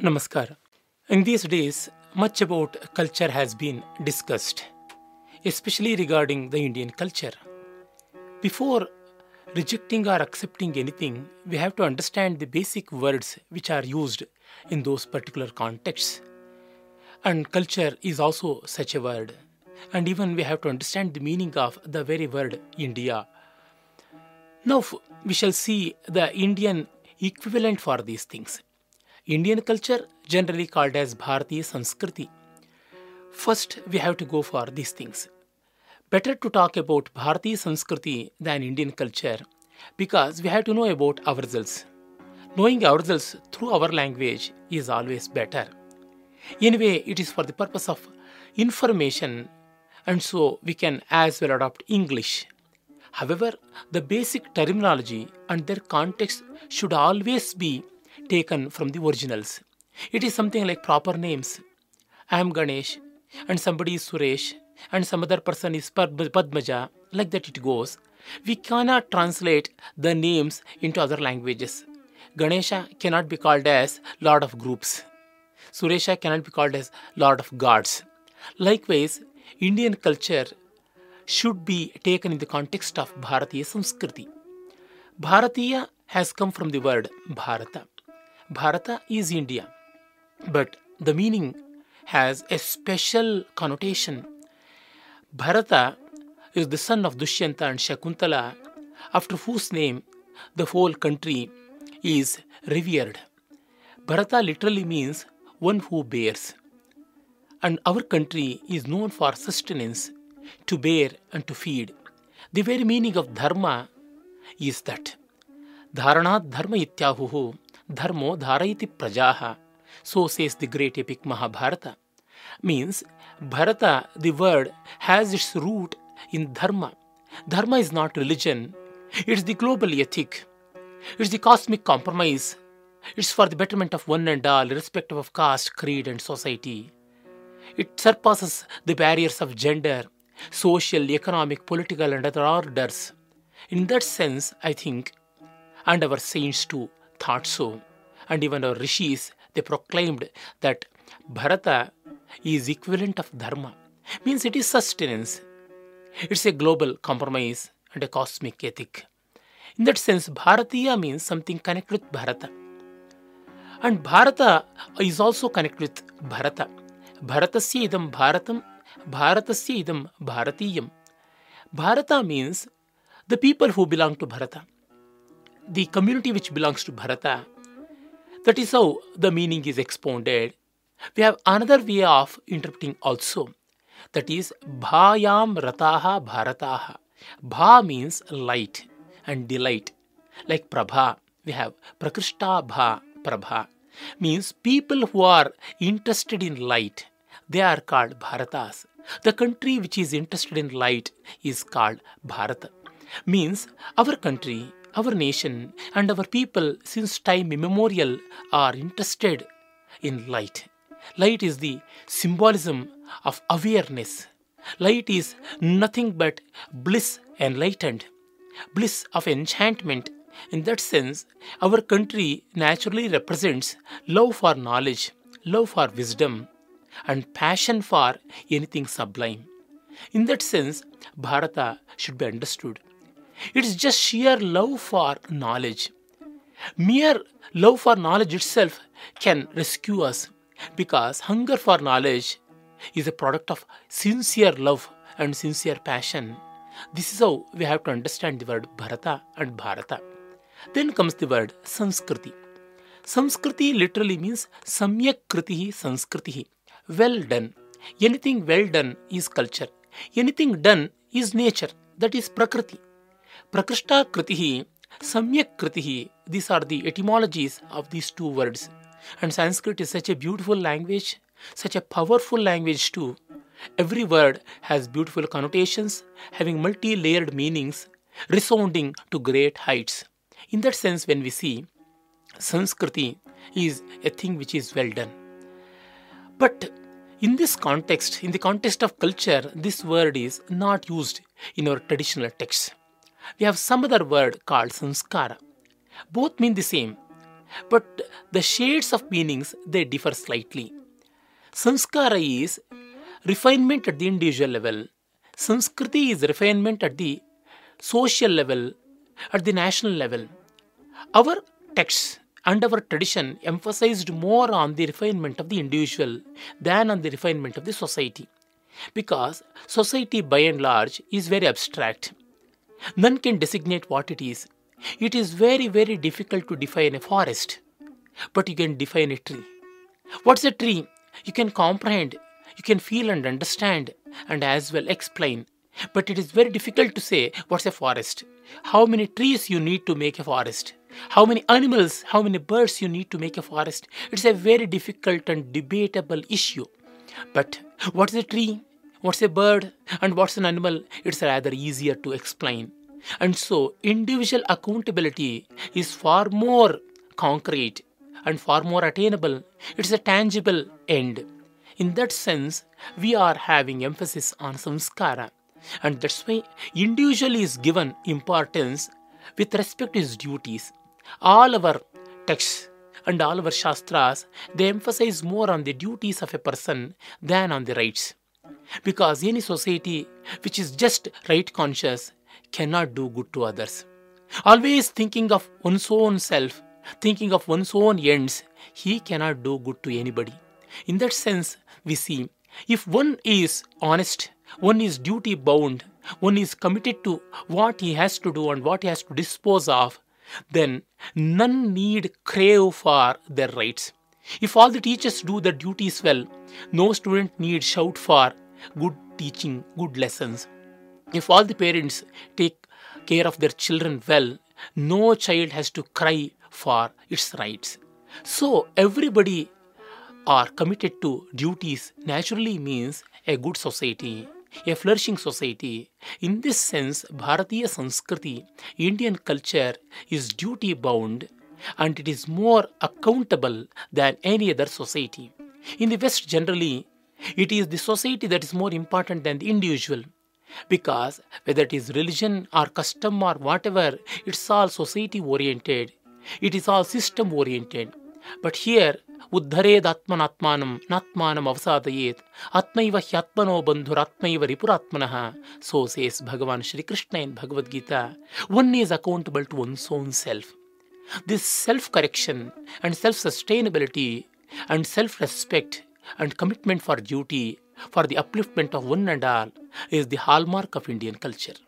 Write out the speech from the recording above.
Namaskar. In these days, much about culture has been discussed, especially regarding the Indian culture. Before rejecting or accepting anything, we have to understand the basic words which are used in those particular contexts. And culture is also such a word. And even we have to understand the meaning of the very word India. Now we shall see the Indian equivalent for these things. Indian culture, generally called as Bharatiya Sanskriti. First, we have to go for these things. Better to talk about Bharatiya Sanskriti than Indian culture because we have to know about ourselves. Knowing ourselves through our language is always better. Anyway, it is for the purpose of information, and so we can as well adopt English. However, the basic terminology and their context should always be taken from the originals. It is something like proper names. I am Ganesh, and somebody is Suresh, and some other person is Pad- Padmaja. Like that it goes. We cannot translate the names into other languages. Ganesha cannot be called as Lord of Groups. Suresha cannot be called as Lord of Gods. Likewise, Indian culture should be taken in the context of Bharatiya Sanskriti. Bharatiya has come from the word Bharata. Bharata is India, but the meaning has a special connotation. Bharata is the son of Dushyanta and Shakuntala, after whose name the whole country is revered. Bharata literally means one who bears. And our country is known for sustenance, to bear and to feed. The very meaning of dharma is that. Dharanat dharma ityahuhu, dharmo dharayati prajaha. So says the great epic Mahabharata. Means, Bharata, the word, has its root in dharma. Dharma is not religion, it's the global ethic. It's the cosmic compromise. It's for the betterment of one and all, irrespective of caste, creed, and society. It surpasses the barriers of gender, social, economic, political, and other orders. In that sense, I think, and our saints too thought so, and even our rishis, they proclaimed that Bharata is equivalent of Dharma. Means it is sustenance. It's a global compromise and a cosmic ethic. In that sense, Bharatiya means something connected with Bharata. And Bharata is also connected with Bharata. Bharatasya idam Bharatam, Bharatasya idam Bharatiyam. Bharata means the people who belong to Bharata, the community which belongs to Bharata. That is how the meaning is expounded. We have another way of interpreting also. That is Bhayam Rataha Bharataha. Bha means light and delight. Like Prabha, we have Prakrishta Bha, Prabha. Means people who are interested in light, they are called Bharatas. The country which is interested in light is called Bharata. Means our country, our nation, and our people since time immemorial are interested in light. Light is the symbolism of awareness. Light is nothing but bliss enlightened, bliss of enchantment. In that sense, our country naturally represents love for knowledge, love for wisdom, and passion for anything sublime. In that sense, Bharata should be understood. It is just sheer love for knowledge. Mere love for knowledge itself can rescue us because hunger for knowledge is a product of sincere love and sincere passion. This is how we have to understand the word Bharata and Bharata. Then comes the word Sanskriti. Sanskriti literally means Samyak Kritihi Sanskritihi. Well done. Anything well done is culture. Anything done is nature. That is Prakriti. Prakrishta Kritihi, Samyak Kritihi. These are the etymologies of these two words. And Sanskrit is such a beautiful language, such a powerful language too. Every word has beautiful connotations, having multi layered meanings, resounding to great heights. In that sense, when we see Sanskriti is a thing which is well done. But in this context, in the context of culture, this word is not used in our traditional texts. We have some other word called sanskara. Both mean the same. but the shades of meanings they differ slightly. Sanskara is refinement at the individual level. Sanskriti is refinement at the social level, at the national level. Our texts and our tradition emphasized more on the refinement of the individual than on the refinement of the society. Because society by and large is very abstract. None can designate what it is. It is very, very difficult to define a forest, but you can define a tree. What's a tree? You can comprehend, you can feel and understand, and as well explain. But it is very difficult to say what's a forest. How many trees you need to make a forest? How many animals, how many birds you need to make a forest? It's a very difficult and debatable issue. But what's a tree? What's a bird? And what's an animal? It's rather easier to explain. And so, individual accountability is far more concrete and far more attainable. It's a tangible end. In that sense, we are having emphasis on samskara. And that's why individual is given importance with respect to his duties. All our texts and all our shastras, they emphasize more on the duties of a person than on the rights. Because any society which is just right conscious cannot do good to others. Always thinking of one's own self, thinking of one's own ends, he cannot do good to anybody. In that sense, we see if one is honest, one is duty bound, one is committed to what he has to do and what he has to dispose of, then none need crave for their rights. If all the teachers do their duties well, no student need shout for good teaching, good lessons. If all the parents take care of their children well, no child has to cry for its rights. So everybody are committed to duties naturally means a good society, a flourishing society. In this sense, Bharatiya Sanskriti, Indian culture, is duty bound and it is more accountable than any other society. In the West, generally, it is the society that is more important than the individual. Because whether it is religion or custom or whatever, it's all society oriented, it is all system oriented. But here, ಉದ್ಧರೇದ್ ಆತ್ಮನಾತ್ಮಾನಂ ನಾತ್ಮಾನಂ ಅವಸಾದಯೇತ್ ಆತ್ಮೈವ ಹ್ಯಾತ್ಮನೋ So says Bhagavan says Krishna in Bhagavad Gita. One is accountable to one's own self this self correction and self sustainability and self respect and commitment for duty for the upliftment of one and all is the hallmark of Indian culture